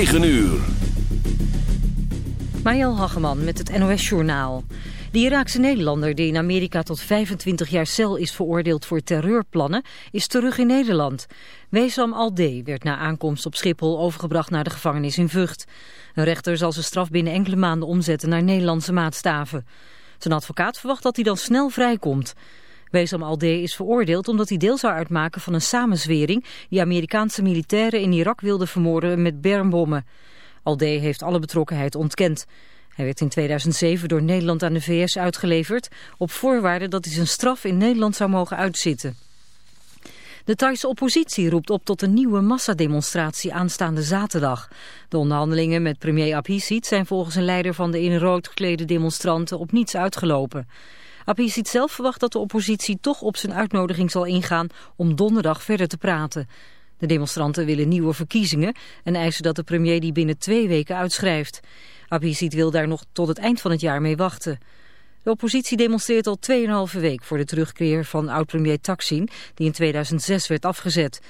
9 uur. Mariel Hageman met het NOS Journaal. De Iraakse Nederlander die in Amerika tot 25 jaar cel is veroordeeld voor terreurplannen is terug in Nederland. Wesam Alde werd na aankomst op Schiphol overgebracht naar de gevangenis in Vught. Een rechter zal zijn straf binnen enkele maanden omzetten naar Nederlandse maatstaven. Zijn advocaat verwacht dat hij dan snel vrijkomt. Wesam Alde is veroordeeld omdat hij deel zou uitmaken van een samenzwering die Amerikaanse militairen in Irak wilden vermoorden met bermbommen. Alde heeft alle betrokkenheid ontkend. Hij werd in 2007 door Nederland aan de VS uitgeleverd op voorwaarde dat hij zijn straf in Nederland zou mogen uitzitten. De Thaise oppositie roept op tot een nieuwe massademonstratie aanstaande zaterdag. De onderhandelingen met premier Abhisit zijn volgens een leider van de in rood geklede demonstranten op niets uitgelopen. Abhisit zelf verwacht dat de oppositie toch op zijn uitnodiging zal ingaan om donderdag verder te praten. De demonstranten willen nieuwe verkiezingen en eisen dat de premier die binnen twee weken uitschrijft. Abhisit wil daar nog tot het eind van het jaar mee wachten. De oppositie demonstreert al 2,5 week voor de terugkeer van oud-premier Taksin, die in 2006 werd afgezet.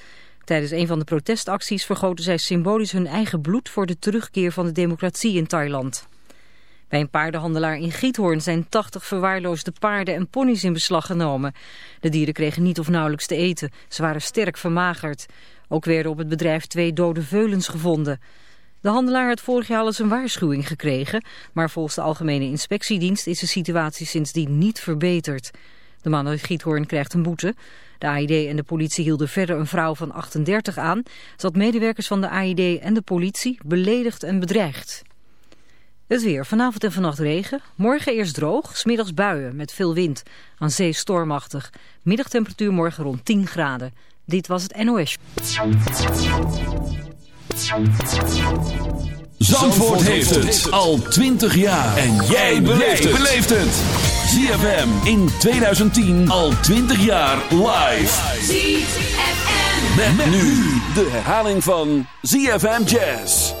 Tijdens een van de protestacties vergoten zij symbolisch hun eigen bloed voor de terugkeer van de democratie in Thailand. Bij een paardenhandelaar in Giethoorn zijn 80 verwaarloosde paarden en ponies in beslag genomen. De dieren kregen niet of nauwelijks te eten. Ze waren sterk vermagerd. Ook werden op het bedrijf twee dode veulens gevonden. De handelaar had vorig jaar al eens een waarschuwing gekregen, maar volgens de Algemene Inspectiedienst is de situatie sindsdien niet verbeterd. De man uit Giethoorn krijgt een boete. De AID en de politie hielden verder een vrouw van 38 aan. Had medewerkers van de AID en de politie beledigd en bedreigd. Het weer. Vanavond en vannacht regen. Morgen eerst droog, smiddags buien met veel wind. Aan zee stormachtig. Middagtemperatuur morgen rond 10 graden. Dit was het NOS. Zandvoort heeft het al 20 jaar. En jij beleeft het. ZFM in 2010 al 20 jaar live. ZFM. Met, nu de herhaling van ZFM Jazz.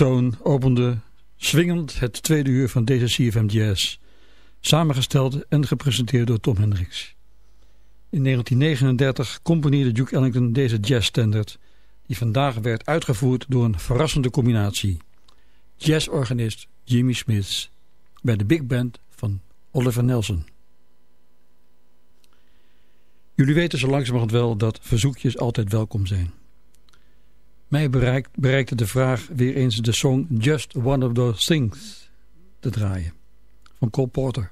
Mellotone opende swingend het tweede uur van deze CFM Jazz, samengesteld en gepresenteerd door Tom Hendricks. In 1939 componeerde Duke Ellington deze jazzstandard, die vandaag werd uitgevoerd door een verrassende combinatie. Jazzorganist Jimmy Smith bij de big band van Oliver Nelson. Jullie weten zo langzamerhand wel dat verzoekjes altijd welkom zijn. Mij bereikt, bereikte de vraag weer eens de song Just One of Those Things te draaien. Van Cole Porter.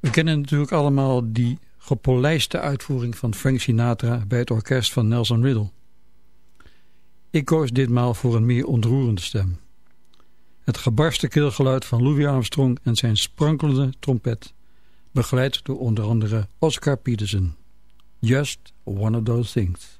We kennen natuurlijk allemaal die gepolijste uitvoering van Frank Sinatra bij het orkest van Nelson Riddle. Ik koos ditmaal voor een meer ontroerende stem. Het gebarste keelgeluid van Louis Armstrong en zijn sprankelende trompet, begeleid door onder andere Oscar Peterson. Just One of Those Things.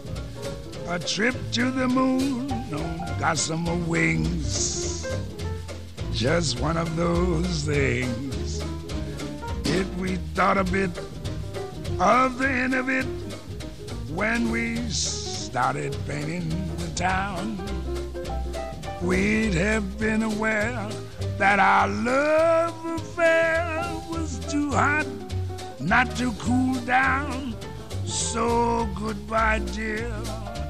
a trip to the moon on gossamer wings. Just one of those things. If we thought a bit of the end of it when we started painting the town, we'd have been aware that our love affair was too hot not to cool down. So goodbye, dear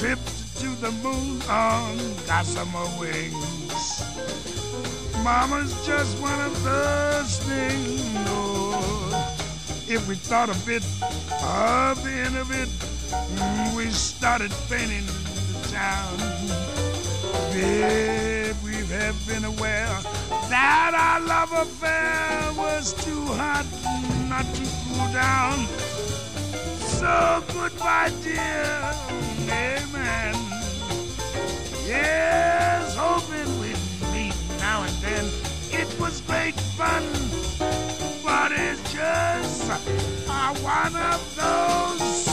Our trip to the moon on gossamer wings. Mama's just one of those things. If we thought a bit of the end of it, mm, we started painting the town. Babe, we have been aware that our love affair was too hot not to cool down. So goodbye, dear. Amen. Yes, hoping we'd meet now and then. It was great fun, but it's just uh, one of those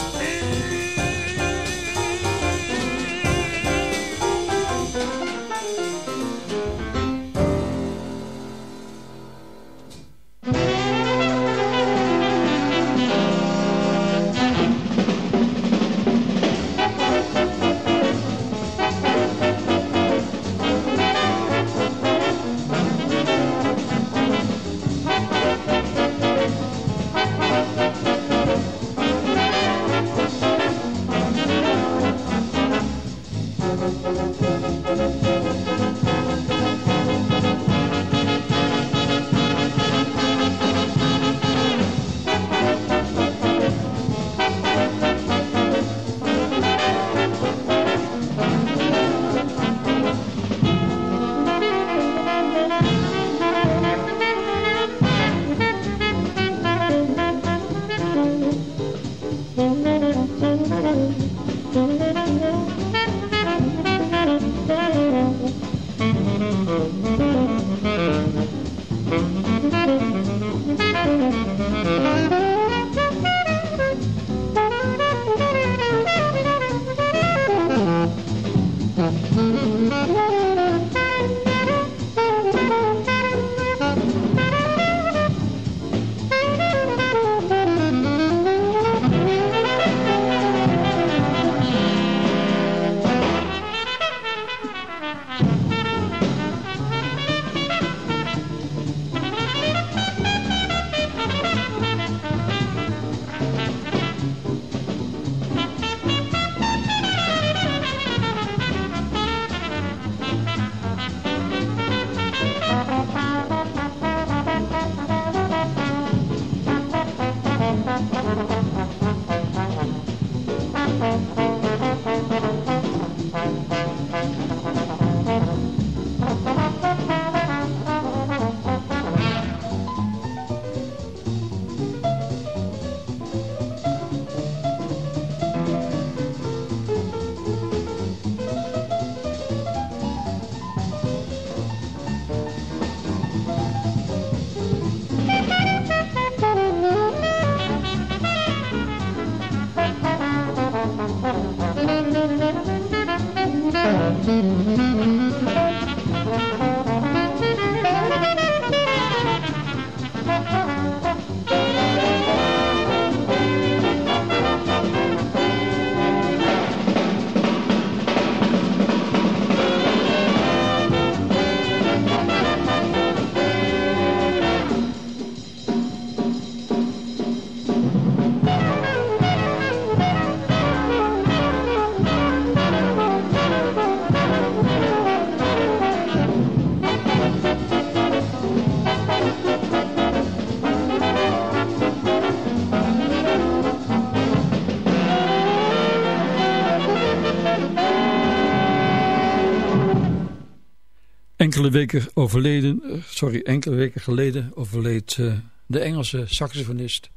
Enkele weken, overleden, eh, sorry, enkele weken geleden overleed uh, de Engelse saxofonist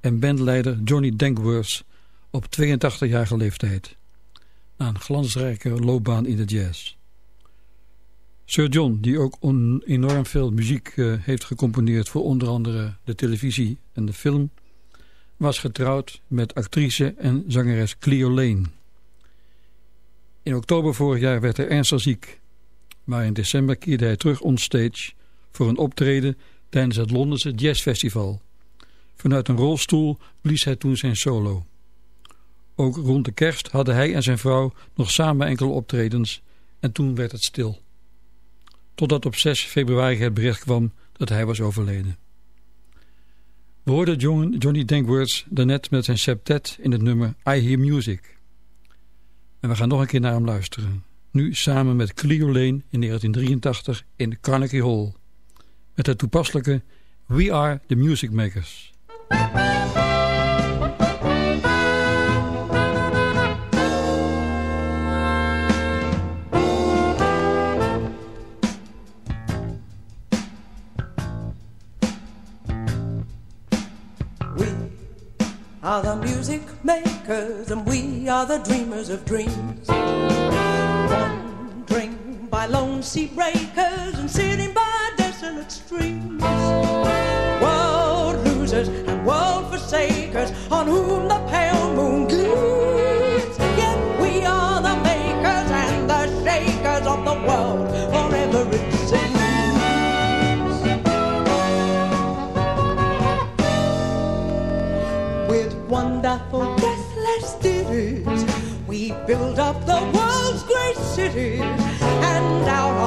en bandleider Johnny Dankworth op 82-jarige leeftijd. Na een glansrijke loopbaan in de jazz. Sir John, die ook enorm veel muziek uh, heeft gecomponeerd voor onder andere de televisie en de film, was getrouwd met actrice en zangeres Cleo Lane. In oktober vorig jaar werd hij ernstig ziek maar in december keerde hij terug onstage voor een optreden tijdens het Londense Jazzfestival. Vanuit een rolstoel blies hij toen zijn solo. Ook rond de kerst hadden hij en zijn vrouw nog samen enkele optredens en toen werd het stil. Totdat op 6 februari het bericht kwam dat hij was overleden. We hoorden John, Johnny Dankwords daarnet met zijn septet in het nummer I Hear Music. En we gaan nog een keer naar hem luisteren. Nu samen met Cleo Lane in 1983 in Carnegie Hall. Met het toepasselijke We Are The Music Makers. are the music makers, and we are the dreamers of dreams. By lone sea breakers and sitting by desolate streams. World losers and world forsakers on whom the pale moon gleams. Yet we are the makers and the shakers of the world forever it seems. With wonderful, deathless ditties. We build up the world's great cities, out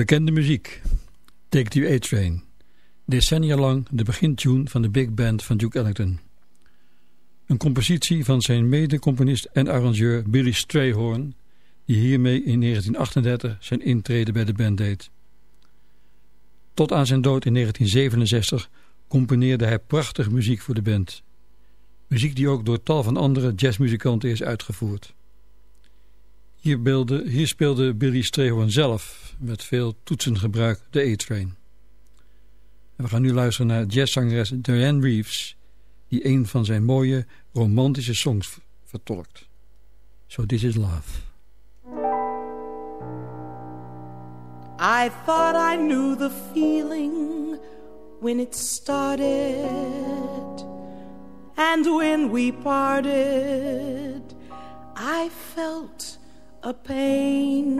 Bekende muziek. Take the A-Train. Decennia lang de begintune van de big band van Duke Ellington. Een compositie van zijn mede-componist en arrangeur Billy Strayhorn... die hiermee in 1938 zijn intrede bij de band deed. Tot aan zijn dood in 1967 componeerde hij prachtige muziek voor de band. Muziek die ook door tal van andere jazzmuzikanten is uitgevoerd. Hier, hier speelde Billy Strayhorn zelf met veel toetsengebruik de A-Train. En we gaan nu luisteren naar jazzzangeres Diane Reeves... die een van zijn mooie romantische songs vertolkt. So This Is Love. I thought I knew the feeling when it started And when we parted I felt a pain.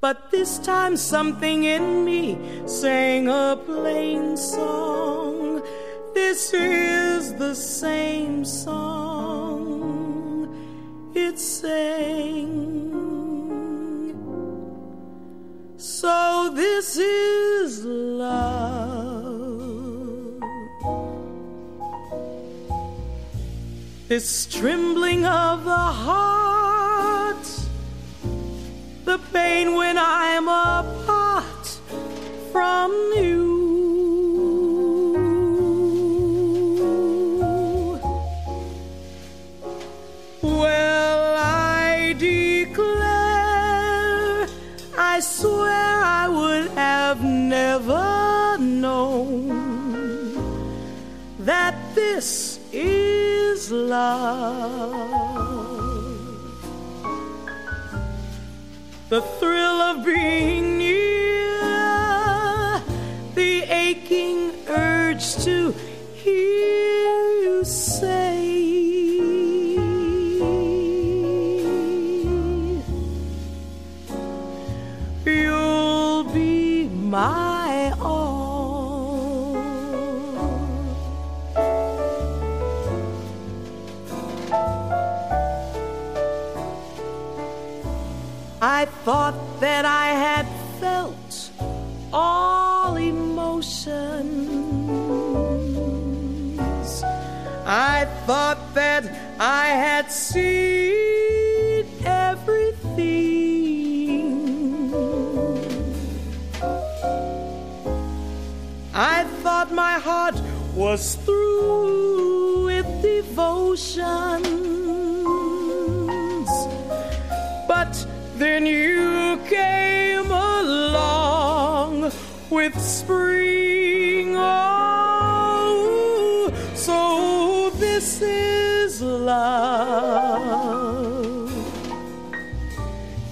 But this time something in me sang a plain song. This is the same song. It sang. So this is love. This trembling of the heart, the pain when I'm apart from you. Well, I declare, I swear I would have never known that this is love. The thrill of being near, the aching urge to hear you say. You'll be my thought that I had felt all emotions. I thought that I had seen everything. I thought my heart was through with devotion.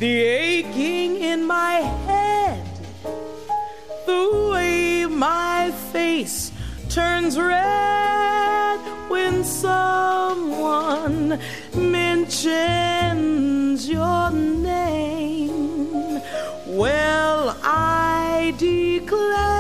The aching in my head, the way my face turns red when someone mentions your name. Well, I declare.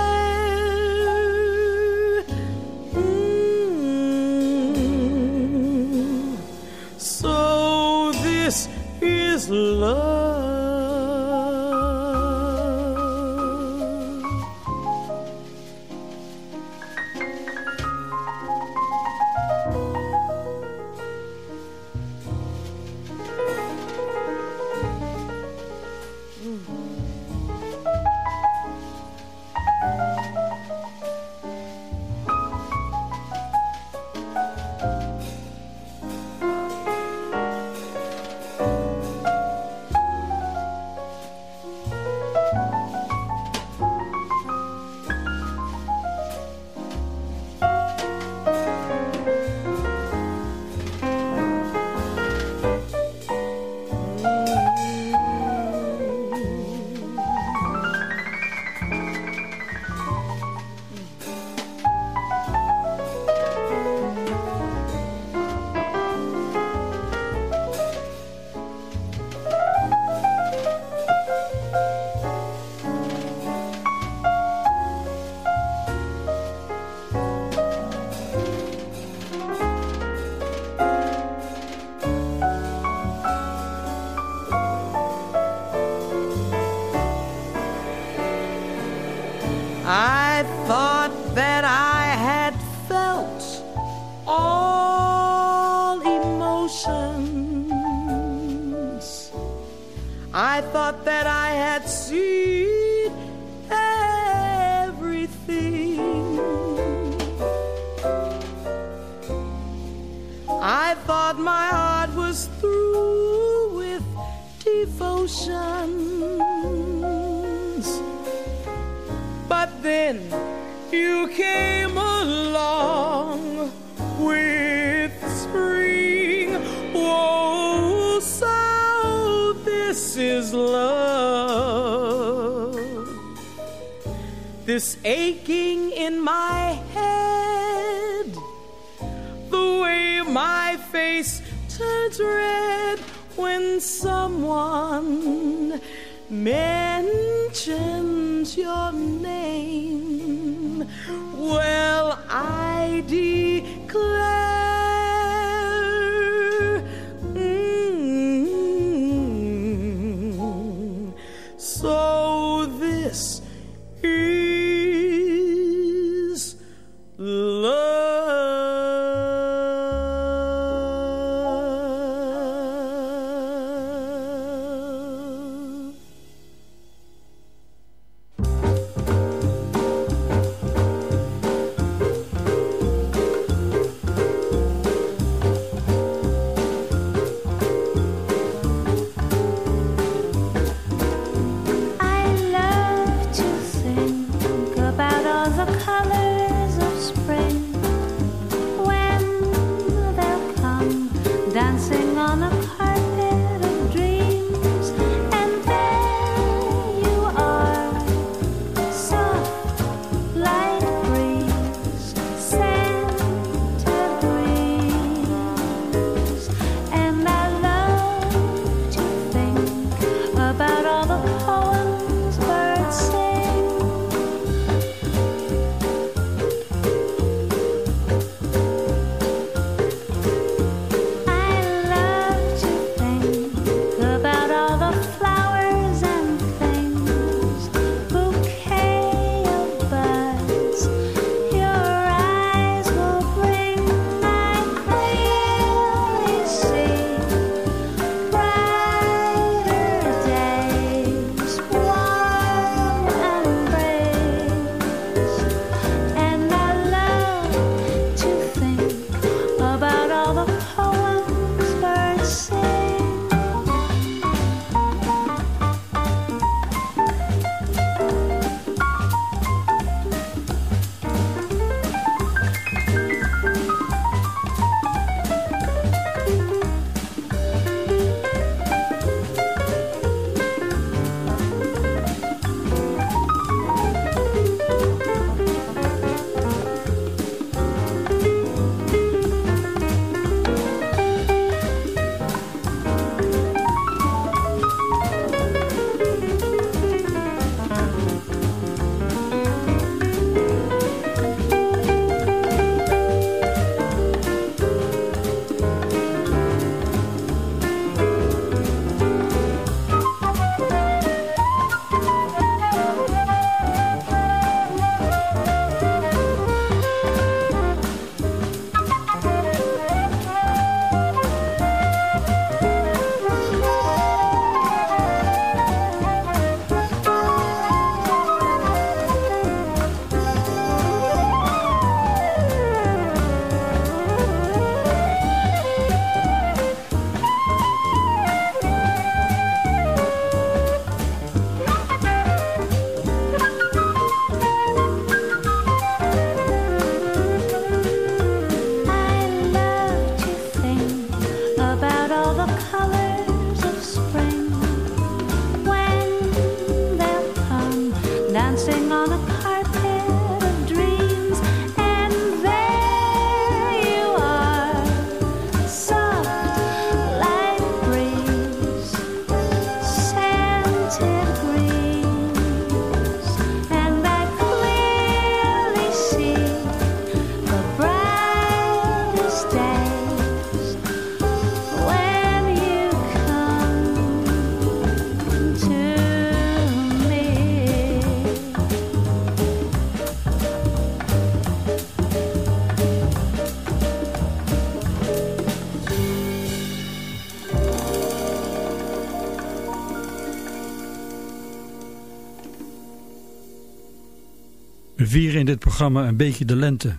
Vieren in dit programma een beetje de lente.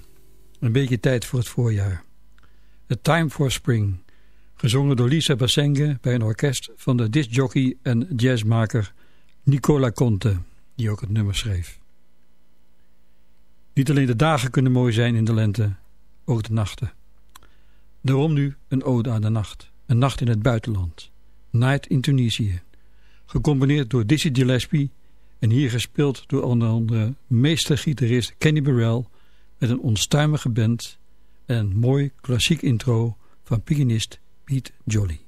Een beetje tijd voor het voorjaar. A Time for Spring. Gezongen door Lisa Bassenge bij een orkest van de discjockey en jazzmaker Nicola Conte. Die ook het nummer schreef. Niet alleen de dagen kunnen mooi zijn in de lente. Ook de nachten. Daarom nu een ode aan de nacht. Een nacht in het buitenland. Night in Tunisië. Gecombineerd door Dizzy Gillespie en hier gespeeld door onder andere meestergitarist Kenny Burrell met een onstuimige band en een mooi klassiek intro van pianist Pete Jolly.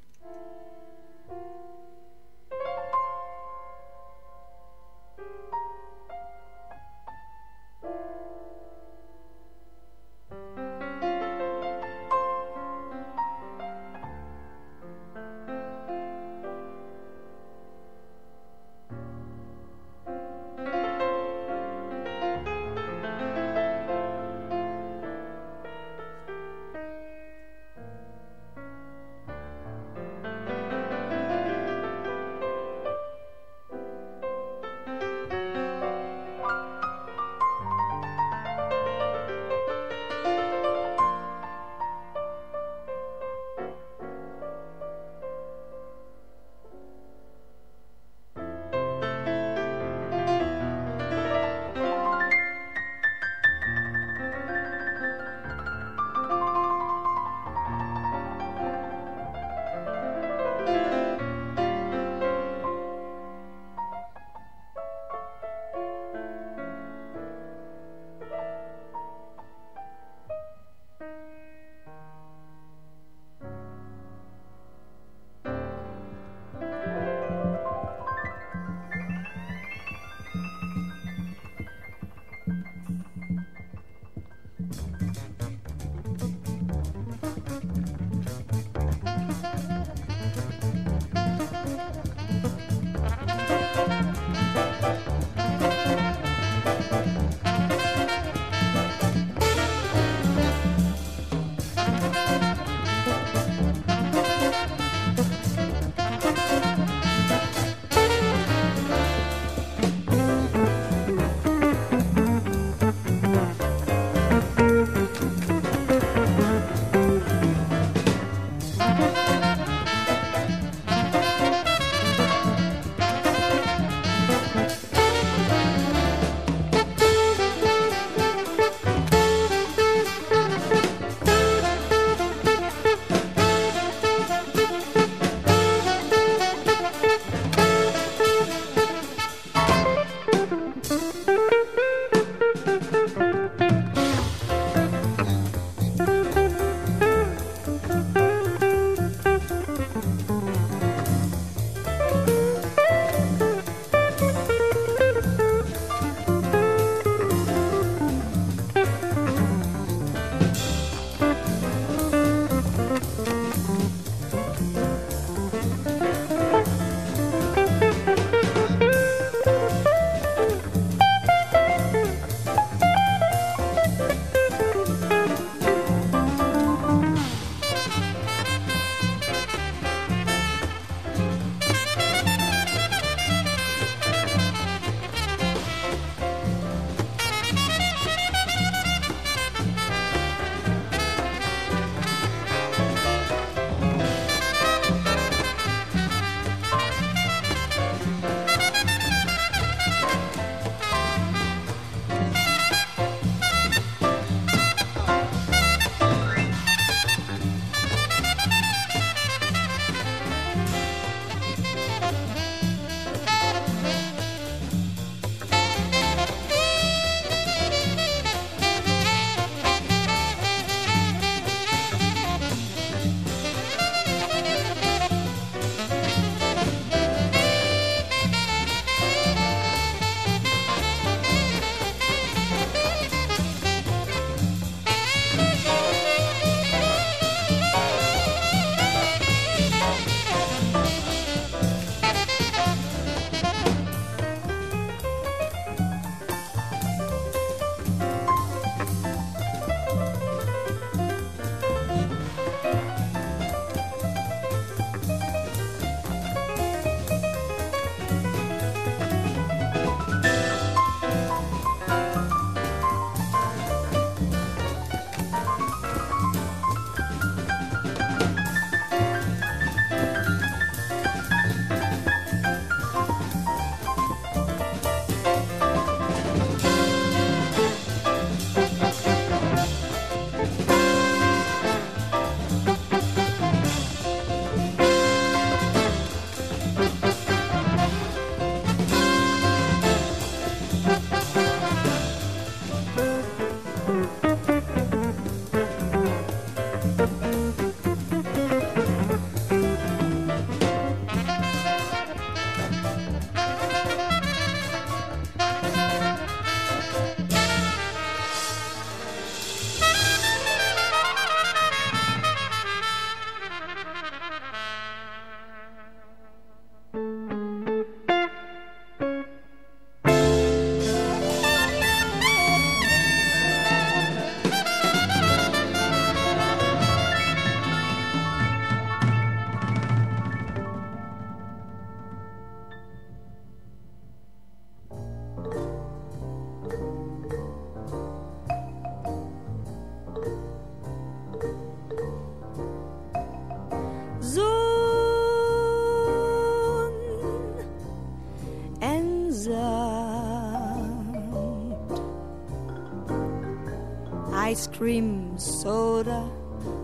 Ice cream, soda,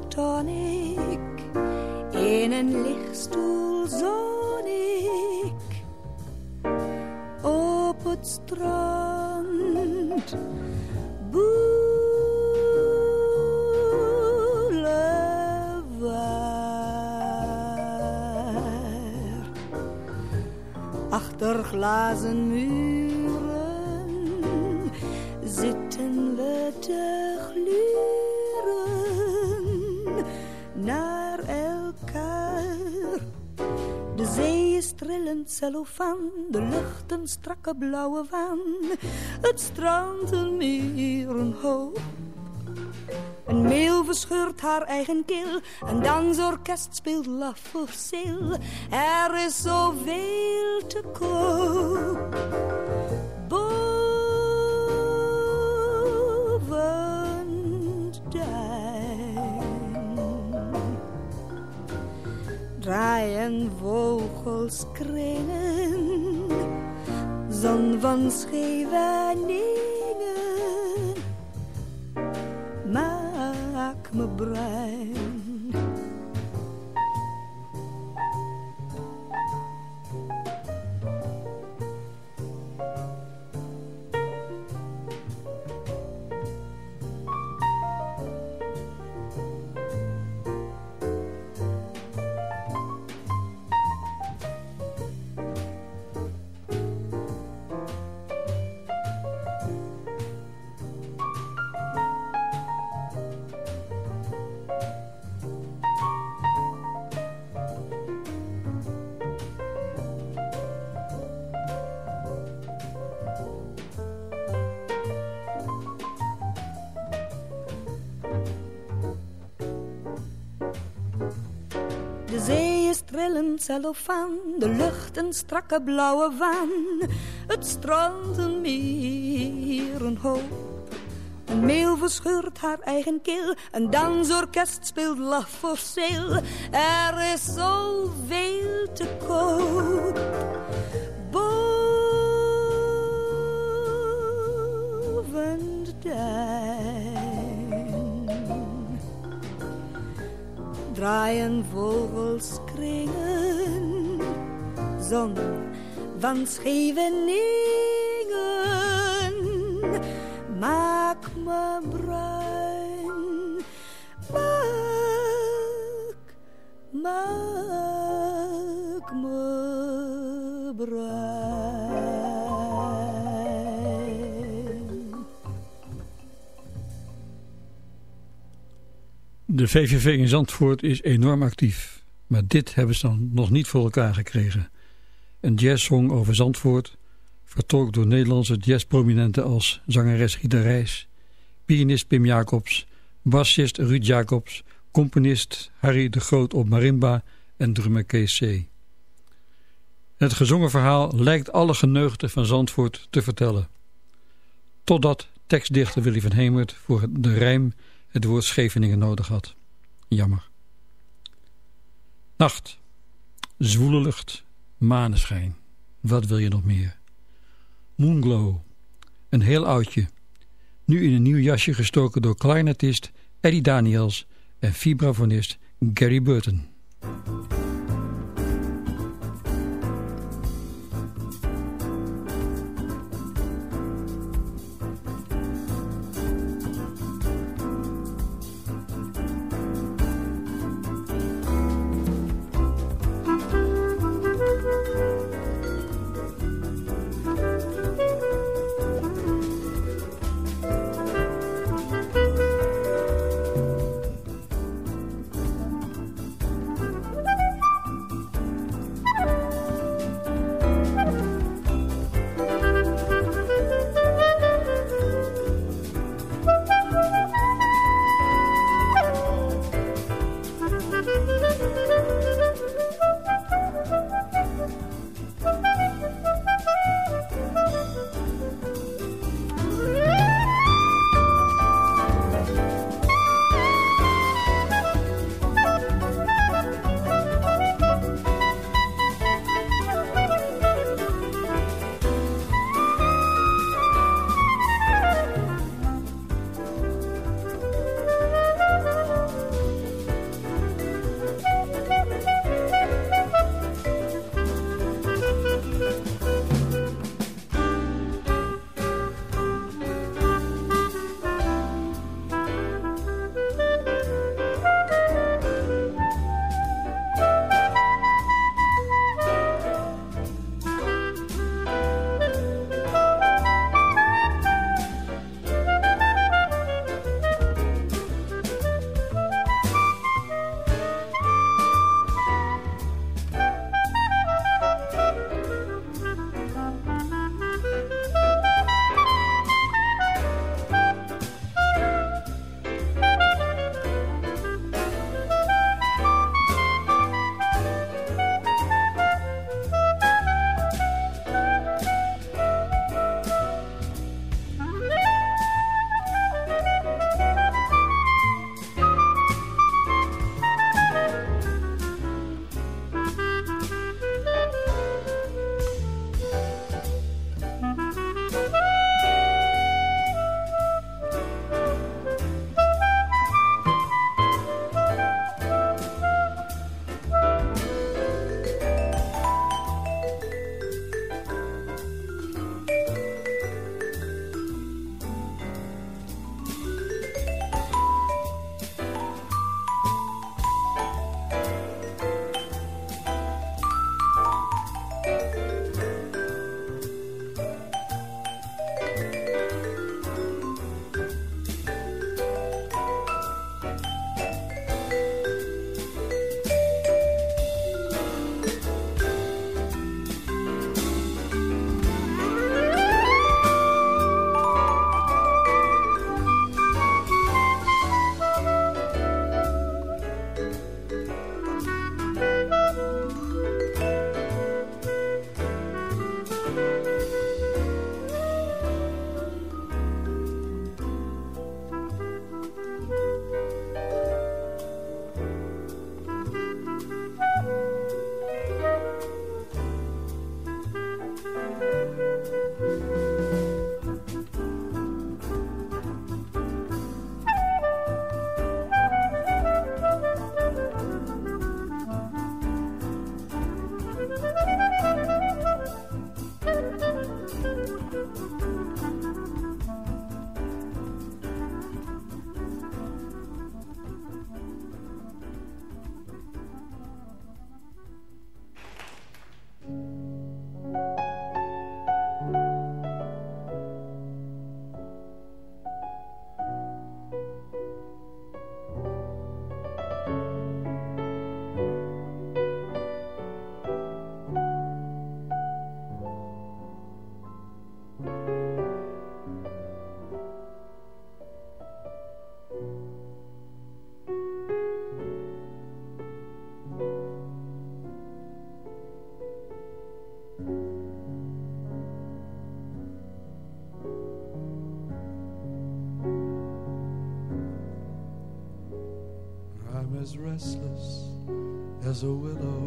tonic. In een lichtstoel zon ik op het strand. Boulevard. Achter glazen de lucht een strakke blauwe waan. Het strand een meer een hoop. Een meel verscheurt haar eigen keel, een dansorkest speelt laf voor zeel. Er is zoveel te koop. Draaien vogels kringen, zon van Scheveningen maak me bruin. Cellofaan, de lucht een strakke blauwe waan. Het strand een meer een hoop. Een meel verscheurt haar eigen keel, een dansorkest speelt laf voor zeel. Er is zoveel te koop. Boven de duin draaien vogels kringen, zon van me me. De VVV in Zandvoort is enorm actief. Maar dit hebben ze dan nog niet voor elkaar gekregen. Een jazzsong over Zandvoort, vertolkt door Nederlandse jazzprominenten als zangeres Rita Reis, pianist Pim Jacobs, bassist Ruud Jacobs, componist Harry de Groot op marimba en drummer Kees C. Het gezongen verhaal lijkt alle geneugten van Zandvoort te vertellen. Totdat tekstdichter Willy van Hemert voor de rijm het woord Scheveningen nodig had. Jammer. Nacht. Zwoele lucht. Maneschijn. Wat wil je nog meer? Moonglow. Een heel oudje. Nu in een nieuw jasje gestoken door clarinetist Eddie Daniels en vibrafonist Gary Burton. as a willow.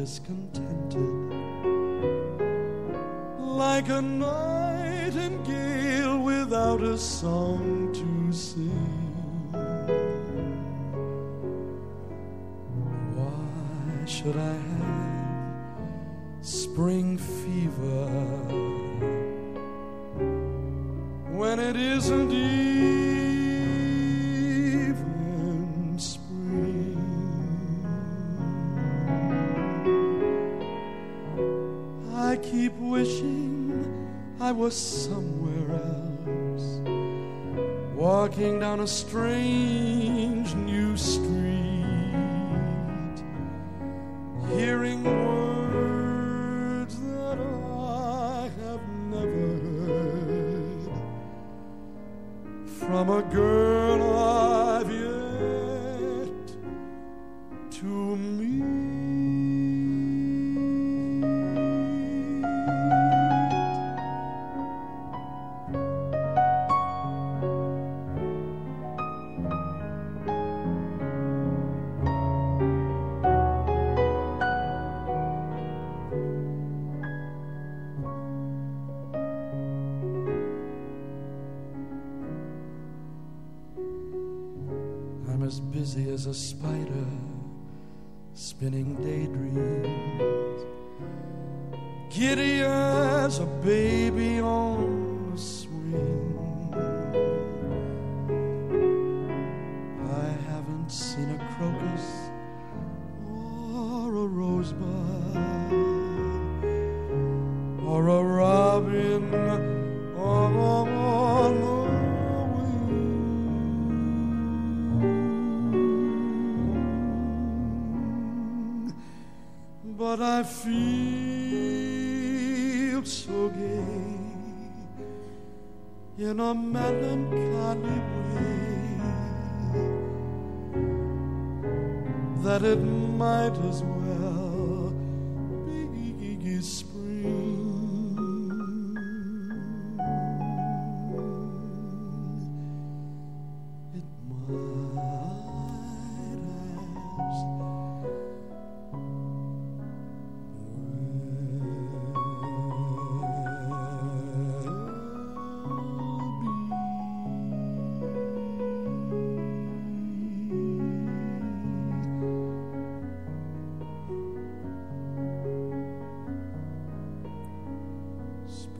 discontented. Like a nightingale without a song to sing. is a spider spinning daydreams. Giddy as a baby on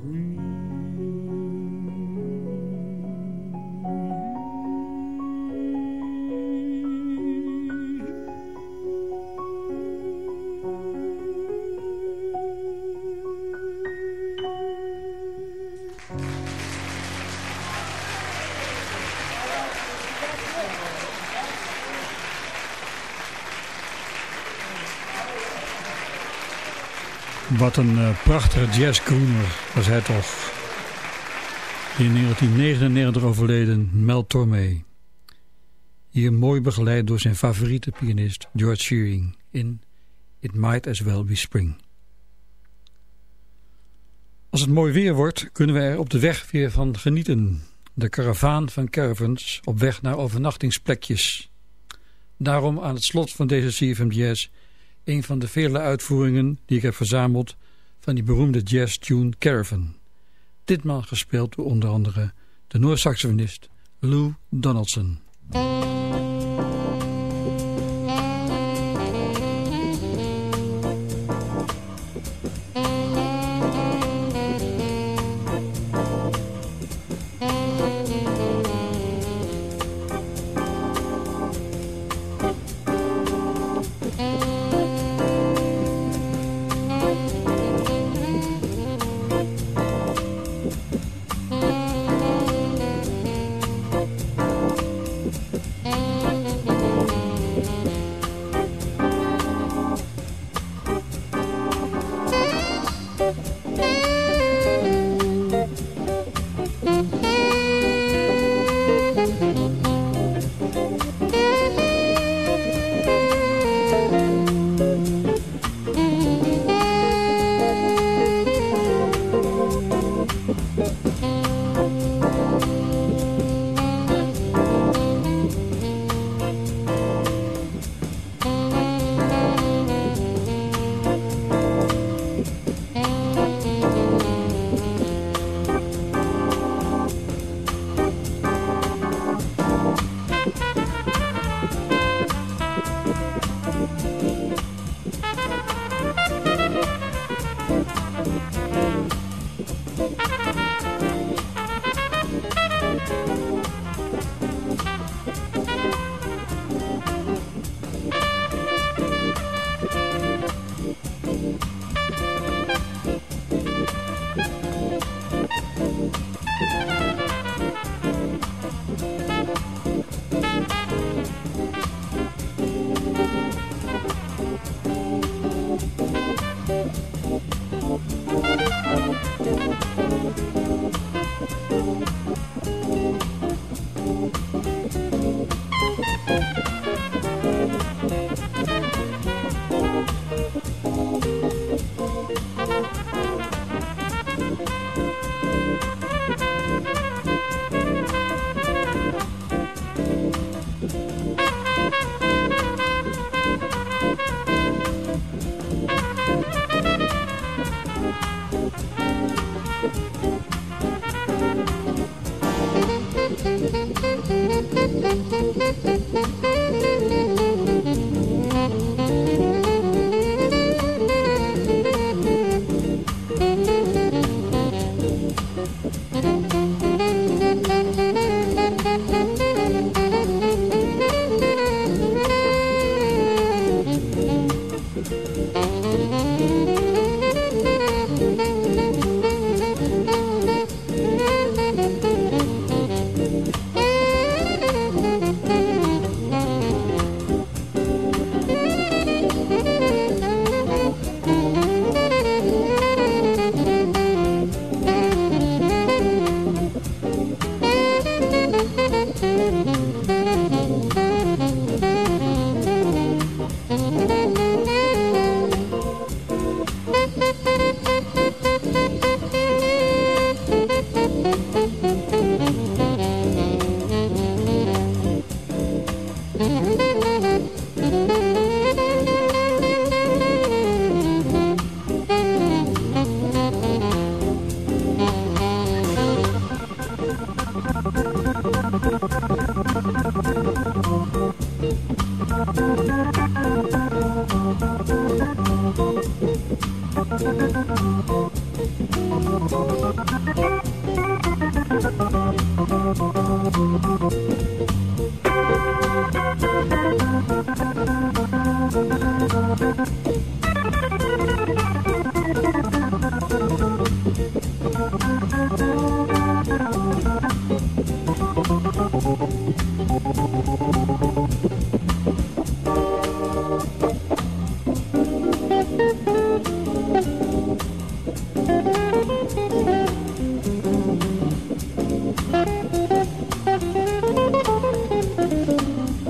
breathe. Wat een uh, prachtige jazzcrooner was hij toch. In 1999 overleden Mel Tormé. Hier mooi begeleid door zijn favoriete pianist George Shearing in It Might As Well Be Spring. Als het mooi weer wordt kunnen we er op de weg weer van genieten. De karavaan van caravans op weg naar overnachtingsplekjes. Daarom aan het slot van deze CFM Jazz een van de vele uitvoeringen die ik heb verzameld van die beroemde jazz tune Caravan. Ditmaal gespeeld door onder andere de Noord-saxofonist Lou Donaldson.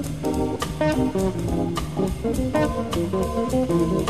Thank you.